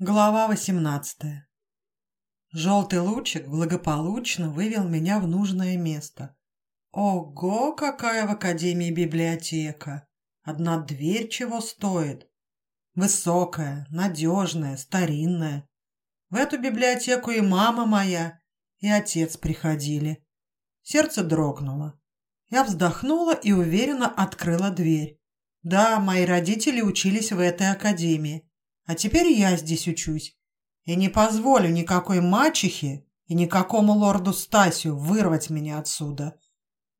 Глава восемнадцатая. Желтый лучик благополучно вывел меня в нужное место. Ого, какая в академии библиотека! Одна дверь чего стоит? Высокая, надежная, старинная. В эту библиотеку и мама моя, и отец приходили. Сердце дрогнуло. Я вздохнула и уверенно открыла дверь. Да, мои родители учились в этой академии. А теперь я здесь учусь. И не позволю никакой мачехе и никакому лорду Стасию вырвать меня отсюда.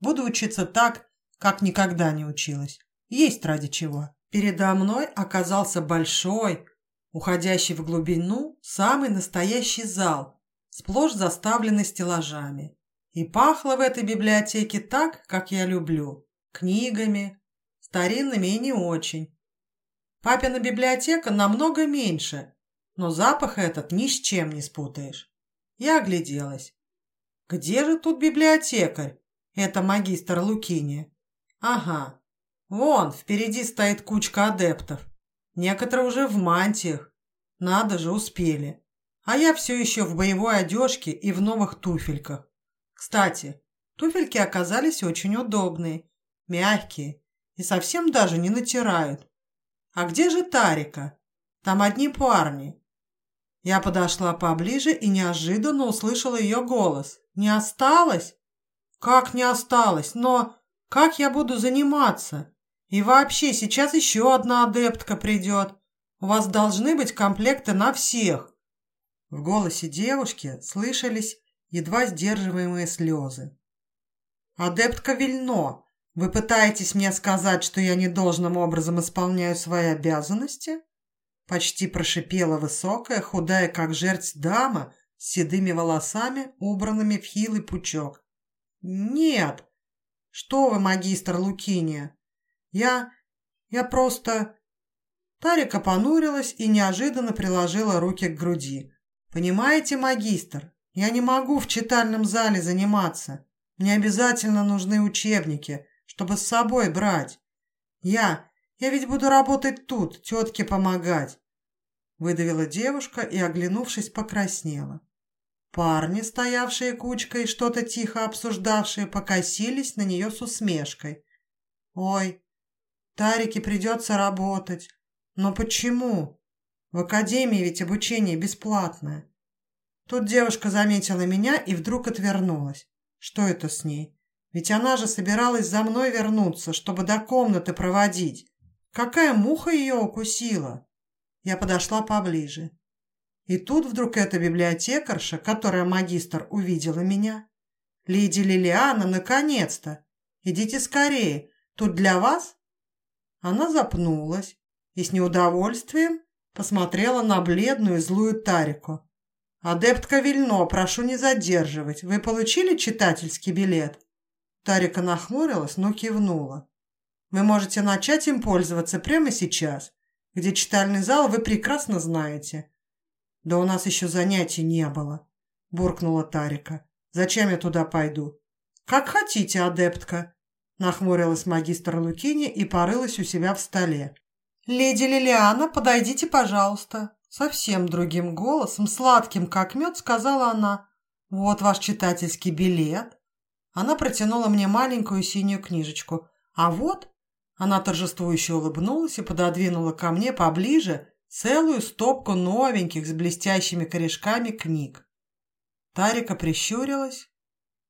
Буду учиться так, как никогда не училась. Есть ради чего. Передо мной оказался большой, уходящий в глубину, самый настоящий зал, сплошь заставленный стеллажами. И пахло в этой библиотеке так, как я люблю. Книгами, старинными и не очень. Папина библиотека намного меньше, но запах этот ни с чем не спутаешь. Я огляделась. Где же тут библиотекарь? Это магистр Лукини. Ага, вон, впереди стоит кучка адептов. Некоторые уже в мантиях. Надо же, успели. А я все еще в боевой одежке и в новых туфельках. Кстати, туфельки оказались очень удобные, мягкие и совсем даже не натирают. «А где же Тарика? Там одни парни». Я подошла поближе и неожиданно услышала ее голос. «Не осталось?» «Как не осталось? Но как я буду заниматься? И вообще, сейчас еще одна адептка придет. У вас должны быть комплекты на всех». В голосе девушки слышались едва сдерживаемые слезы. «Адептка Вильно, вы пытаетесь мне сказать, что я недолжным образом исполняю свои обязанности? Почти прошипела высокая, худая, как жерть дама, с седыми волосами, убранными в хилый пучок. Нет! Что вы, магистр Лукиния? Я... я просто... Тарика понурилась и неожиданно приложила руки к груди. «Понимаете, магистр, я не могу в читальном зале заниматься. Мне обязательно нужны учебники чтобы с собой брать. Я, я ведь буду работать тут, тетке помогать. Выдавила девушка и, оглянувшись, покраснела. Парни, стоявшие кучкой, что-то тихо обсуждавшие, покосились на нее с усмешкой. «Ой, Тарике придется работать. Но почему? В академии ведь обучение бесплатное». Тут девушка заметила меня и вдруг отвернулась. Что это с ней? Ведь она же собиралась за мной вернуться, чтобы до комнаты проводить. Какая муха ее укусила? Я подошла поближе. И тут вдруг эта библиотекарша, которая магистр, увидела меня. «Леди Лилиана, наконец-то! Идите скорее, тут для вас?» Она запнулась и с неудовольствием посмотрела на бледную злую Тарику. «Адептка Вильно, прошу не задерживать. Вы получили читательский билет?» Тарика нахмурилась, но кивнула. «Вы можете начать им пользоваться прямо сейчас, где читальный зал вы прекрасно знаете». «Да у нас еще занятий не было», – буркнула Тарика. «Зачем я туда пойду?» «Как хотите, адептка», – нахмурилась магистр Лукини и порылась у себя в столе. «Леди Лилиана, подойдите, пожалуйста», – совсем другим голосом, сладким как мед, сказала она. «Вот ваш читательский билет». Она протянула мне маленькую синюю книжечку. А вот, она торжествующе улыбнулась и пододвинула ко мне поближе целую стопку новеньких с блестящими корешками книг. Тарика прищурилась,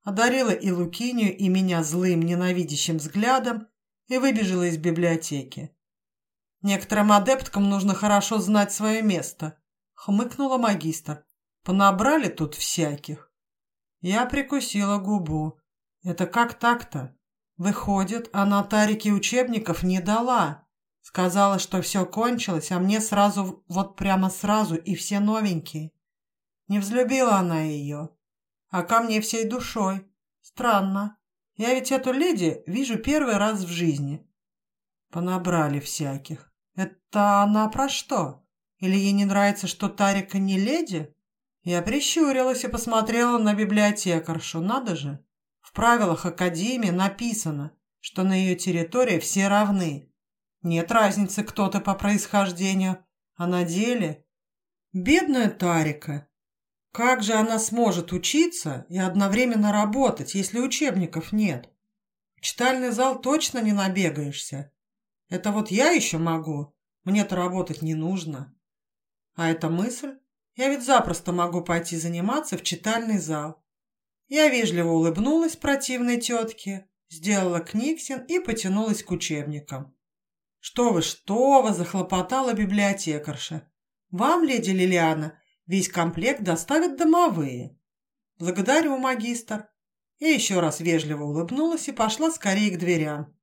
одарила и Лукинию, и меня злым, ненавидящим взглядом и выбежала из библиотеки. «Некоторым адепткам нужно хорошо знать свое место», — хмыкнула магистр. «Понабрали тут всяких». Я прикусила губу. Это как так-то? Выходит, она Тарике учебников не дала. Сказала, что все кончилось, а мне сразу, вот прямо сразу, и все новенькие. Не взлюбила она ее, а ко мне всей душой. Странно. Я ведь эту леди вижу первый раз в жизни. Понабрали всяких. Это она про что? Или ей не нравится, что Тарика не леди? Я прищурилась и посмотрела на библиотекаршу. Надо же правилах Академии написано, что на ее территории все равны. Нет разницы, кто ты по происхождению, а на деле... Бедная Тарика. Как же она сможет учиться и одновременно работать, если учебников нет? В читальный зал точно не набегаешься. Это вот я еще могу. Мне-то работать не нужно. А эта мысль? Я ведь запросто могу пойти заниматься в читальный зал. Я вежливо улыбнулась противной тетке, сделала книгсин и потянулась к учебникам. «Что вы, что вы!» – захлопотала библиотекарша. «Вам, леди Лилиана, весь комплект доставят домовые». «Благодарю, магистр». Я еще раз вежливо улыбнулась и пошла скорее к дверям.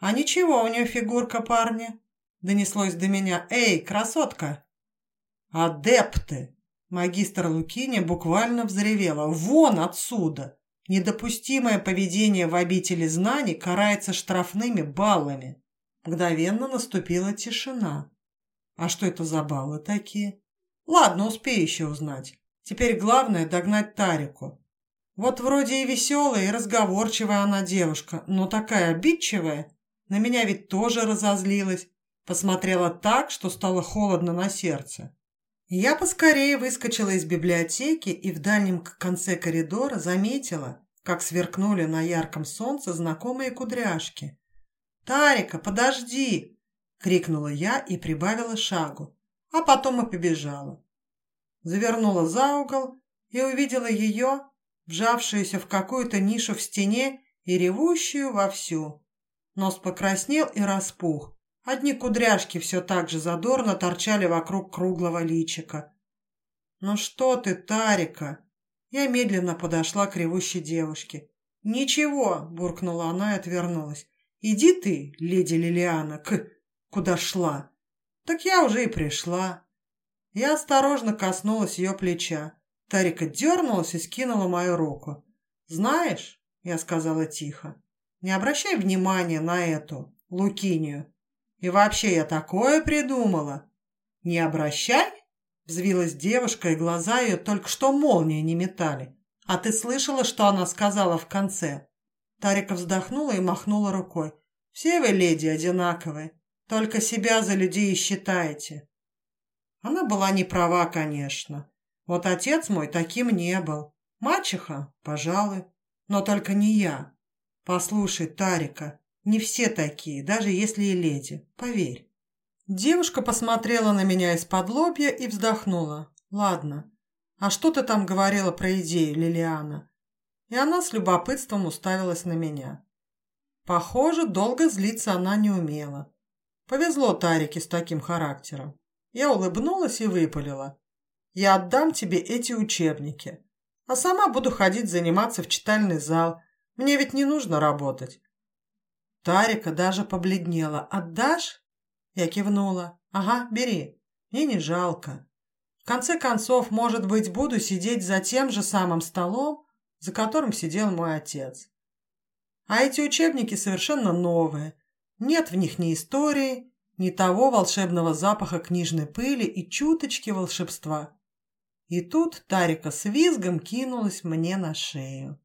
«А ничего, у нее фигурка парня», – донеслось до меня. «Эй, красотка!» «Адепты!» Магистр Лукини буквально взревела. «Вон отсюда! Недопустимое поведение в обители знаний карается штрафными баллами». Мгновенно наступила тишина. «А что это за баллы такие?» «Ладно, успею еще узнать. Теперь главное догнать Тарику. Вот вроде и веселая, и разговорчивая она девушка, но такая обидчивая. На меня ведь тоже разозлилась. Посмотрела так, что стало холодно на сердце. Я поскорее выскочила из библиотеки и в дальнем конце коридора заметила, как сверкнули на ярком солнце знакомые кудряшки. «Тарика, подожди!» — крикнула я и прибавила шагу, а потом и побежала. Завернула за угол и увидела ее, вжавшуюся в какую-то нишу в стене и ревущую вовсю. Нос покраснел и распух, Одни кудряшки все так же задорно торчали вокруг круглого личика. «Ну что ты, Тарика?» Я медленно подошла к ревущей девушке. «Ничего», — буркнула она и отвернулась. «Иди ты, леди Лилиана, к... куда шла?» «Так я уже и пришла». Я осторожно коснулась ее плеча. Тарика дернулась и скинула мою руку. «Знаешь», — я сказала тихо, — «не обращай внимания на эту, Лукинию. И вообще я такое придумала. Не обращай, взвилась девушка, и глаза ее только что молнии не метали. А ты слышала, что она сказала в конце? Тарика вздохнула и махнула рукой. Все вы, леди, одинаковые. Только себя за людей считаете. Она была не права, конечно. Вот отец мой таким не был. Мачеха, пожалуй, но только не я. Послушай, Тарика, не все такие, даже если и леди, поверь. Девушка посмотрела на меня из-под лобья и вздохнула. Ладно, а что ты там говорила про идею, Лилиана? И она с любопытством уставилась на меня. Похоже, долго злиться она не умела. Повезло Тарике с таким характером. Я улыбнулась и выпалила. Я отдам тебе эти учебники, а сама буду ходить заниматься в читальный зал. Мне ведь не нужно работать. Тарика даже побледнела. «Отдашь?» Я кивнула. «Ага, бери. Мне не жалко. В конце концов, может быть, буду сидеть за тем же самым столом, за которым сидел мой отец. А эти учебники совершенно новые. Нет в них ни истории, ни того волшебного запаха книжной пыли и чуточки волшебства. И тут Тарика с визгом кинулась мне на шею.